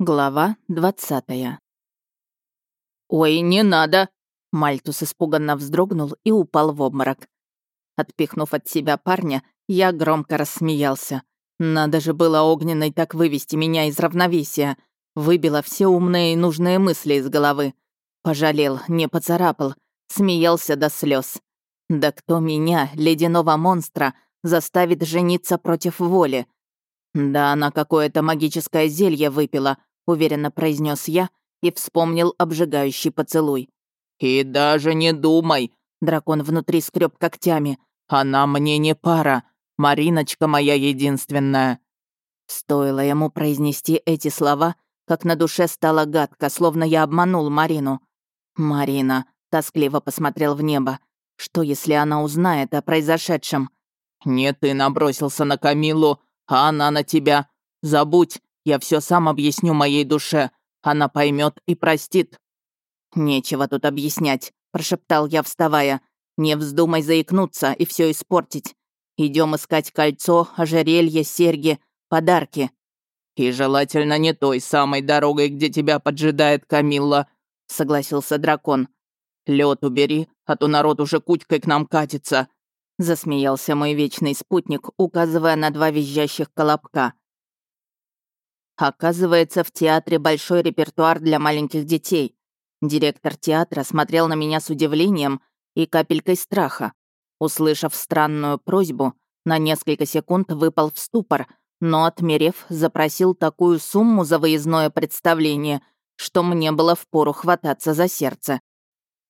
Глава 20 «Ой, не надо!» Мальтус испуганно вздрогнул и упал в обморок. Отпихнув от себя парня, я громко рассмеялся. Надо же было огненной так вывести меня из равновесия. Выбило все умные и нужные мысли из головы. Пожалел, не поцарапал, смеялся до слез. Да кто меня, ледяного монстра, заставит жениться против воли? Да она какое-то магическое зелье выпила — уверенно произнес я и вспомнил обжигающий поцелуй. «И даже не думай!» Дракон внутри скреб когтями. «Она мне не пара. Мариночка моя единственная». Стоило ему произнести эти слова, как на душе стало гадко, словно я обманул Марину. «Марина», — тоскливо посмотрел в небо, — «что, если она узнает о произошедшем?» «Не ты набросился на Камилу, а она на тебя. Забудь, я все сам объясню моей душе. Она поймет и простит». «Нечего тут объяснять», — прошептал я, вставая. «Не вздумай заикнуться и все испортить. Идем искать кольцо, ожерелье, серьги, подарки». «И желательно не той самой дорогой, где тебя поджидает Камилла», — согласился дракон. Лед убери, а то народ уже кучкой к нам катится», — засмеялся мой вечный спутник, указывая на два визжащих колобка — Оказывается, в театре большой репертуар для маленьких детей. Директор театра смотрел на меня с удивлением и капелькой страха. Услышав странную просьбу, на несколько секунд выпал в ступор, но, отмерев, запросил такую сумму за выездное представление, что мне было впору хвататься за сердце.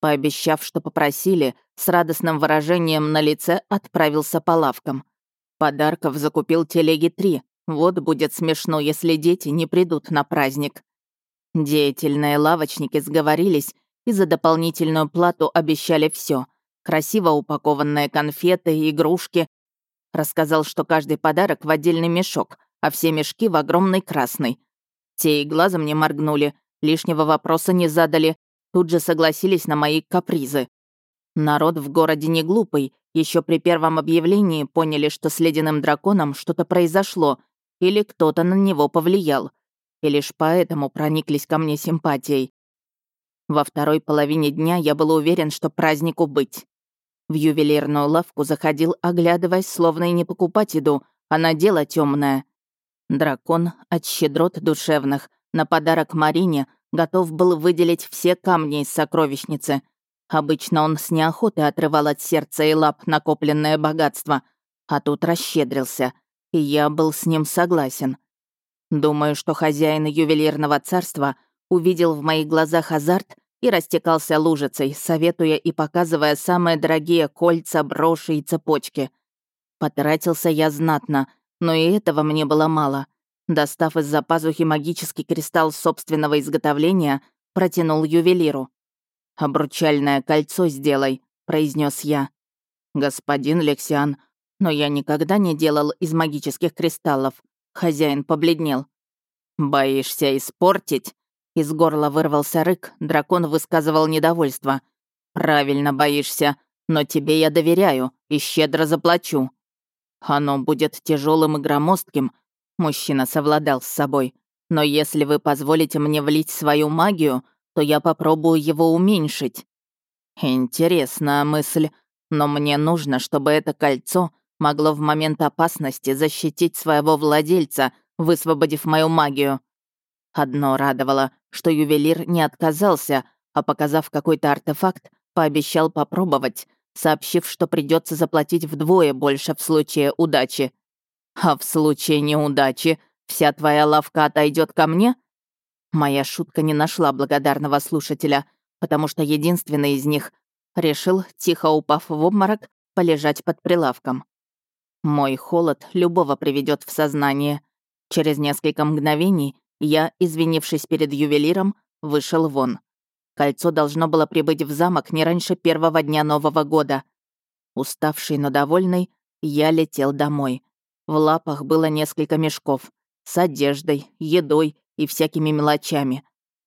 Пообещав, что попросили, с радостным выражением на лице отправился по лавкам. Подарков закупил телеги три, вот будет смешно, если дети не придут на праздник. Деятельные лавочники сговорились и за дополнительную плату обещали все: Красиво упакованные конфеты, игрушки. Рассказал, что каждый подарок в отдельный мешок, а все мешки в огромный красный. Те и глазом не моргнули, лишнего вопроса не задали, тут же согласились на мои капризы. Народ в городе не глупый, еще при первом объявлении поняли, что с ледяным драконом что-то произошло, или кто-то на него повлиял, и лишь поэтому прониклись ко мне симпатией. Во второй половине дня я был уверен, что празднику быть. В ювелирную лавку заходил, оглядываясь, словно и не покупать еду, а на дело темное. Дракон от щедрот душевных на подарок Марине готов был выделить все камни из сокровищницы. Обычно он с неохотой отрывал от сердца и лап накопленное богатство, а тут расщедрился — и я был с ним согласен. Думаю, что хозяин ювелирного царства увидел в моих глазах азарт и растекался лужицей, советуя и показывая самые дорогие кольца, броши и цепочки. Потратился я знатно, но и этого мне было мало. Достав из-за пазухи магический кристалл собственного изготовления, протянул ювелиру. «Обручальное кольцо сделай», — произнес я. «Господин Лексиан, но я никогда не делал из магических кристаллов. Хозяин побледнел. «Боишься испортить?» Из горла вырвался рык, дракон высказывал недовольство. «Правильно боишься, но тебе я доверяю и щедро заплачу». «Оно будет тяжелым и громоздким», — мужчина совладал с собой. «Но если вы позволите мне влить свою магию, то я попробую его уменьшить». «Интересная мысль, но мне нужно, чтобы это кольцо могло в момент опасности защитить своего владельца, высвободив мою магию. Одно радовало, что ювелир не отказался, а показав какой-то артефакт, пообещал попробовать, сообщив, что придется заплатить вдвое больше в случае удачи. А в случае неудачи вся твоя лавка отойдет ко мне? Моя шутка не нашла благодарного слушателя, потому что единственный из них решил, тихо упав в обморок, полежать под прилавком. Мой холод любого приведет в сознание. Через несколько мгновений я, извинившись перед ювелиром, вышел вон. Кольцо должно было прибыть в замок не раньше первого дня Нового года. Уставший, но довольный, я летел домой. В лапах было несколько мешков. С одеждой, едой и всякими мелочами.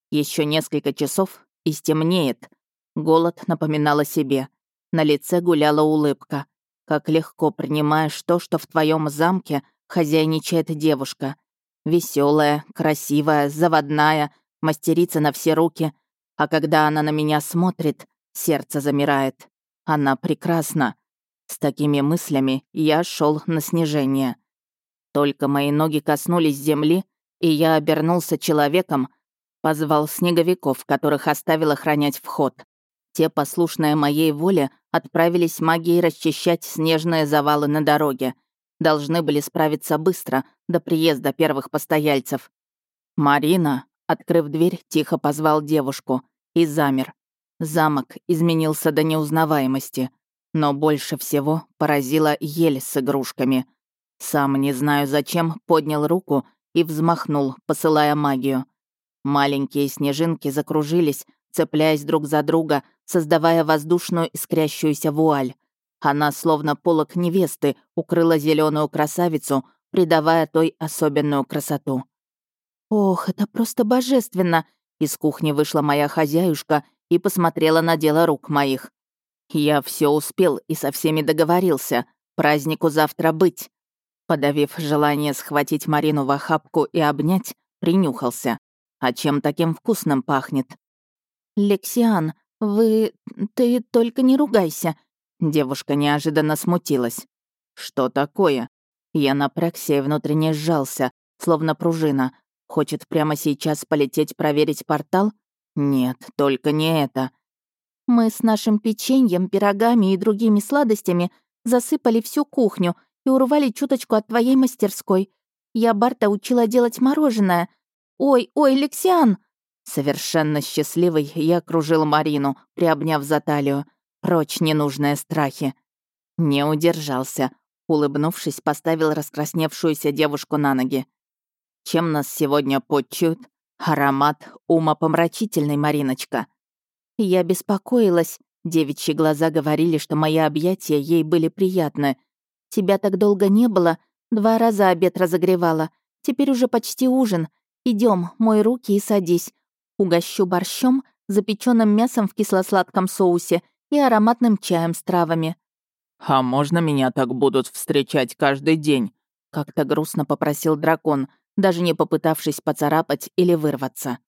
Еще несколько часов, и стемнеет. Голод напоминал о себе. На лице гуляла улыбка как легко принимаешь то, что в твоем замке хозяйничает девушка. Веселая, красивая, заводная, мастерица на все руки. А когда она на меня смотрит, сердце замирает. Она прекрасна. С такими мыслями я шел на снижение. Только мои ноги коснулись земли, и я обернулся человеком, позвал снеговиков, которых оставил охранять вход. Те, послушные моей воле, отправились магией расчищать снежные завалы на дороге. Должны были справиться быстро, до приезда первых постояльцев. «Марина», открыв дверь, тихо позвал девушку. И замер. Замок изменился до неузнаваемости. Но больше всего поразила ель с игрушками. Сам, не знаю зачем, поднял руку и взмахнул, посылая магию. Маленькие снежинки закружились, цепляясь друг за друга, создавая воздушную искрящуюся вуаль. Она, словно полок невесты, укрыла зеленую красавицу, придавая той особенную красоту. «Ох, это просто божественно!» Из кухни вышла моя хозяюшка и посмотрела на дело рук моих. «Я все успел и со всеми договорился. Празднику завтра быть!» Подавив желание схватить Марину в охапку и обнять, принюхался. «А чем таким вкусным пахнет?» «Лексиан», «Вы... ты только не ругайся!» Девушка неожиданно смутилась. «Что такое?» Я напрягся и внутренне сжался, словно пружина. Хочет прямо сейчас полететь проверить портал? Нет, только не это. Мы с нашим печеньем, пирогами и другими сладостями засыпали всю кухню и урвали чуточку от твоей мастерской. Я Барта учила делать мороженое. «Ой, ой, Лексиан!» Совершенно счастливый я кружил Марину, приобняв за талию. Прочь ненужные страхи. Не удержался. Улыбнувшись, поставил раскрасневшуюся девушку на ноги. Чем нас сегодня подчуют? Аромат умопомрачительный, Мариночка. Я беспокоилась. Девичьи глаза говорили, что мои объятия ей были приятны. Тебя так долго не было. Два раза обед разогревала. Теперь уже почти ужин. Идем, мой руки и садись угощу борщом, запеченным мясом в кисло-сладком соусе и ароматным чаем с травами. «А можно меня так будут встречать каждый день?» — как-то грустно попросил дракон, даже не попытавшись поцарапать или вырваться.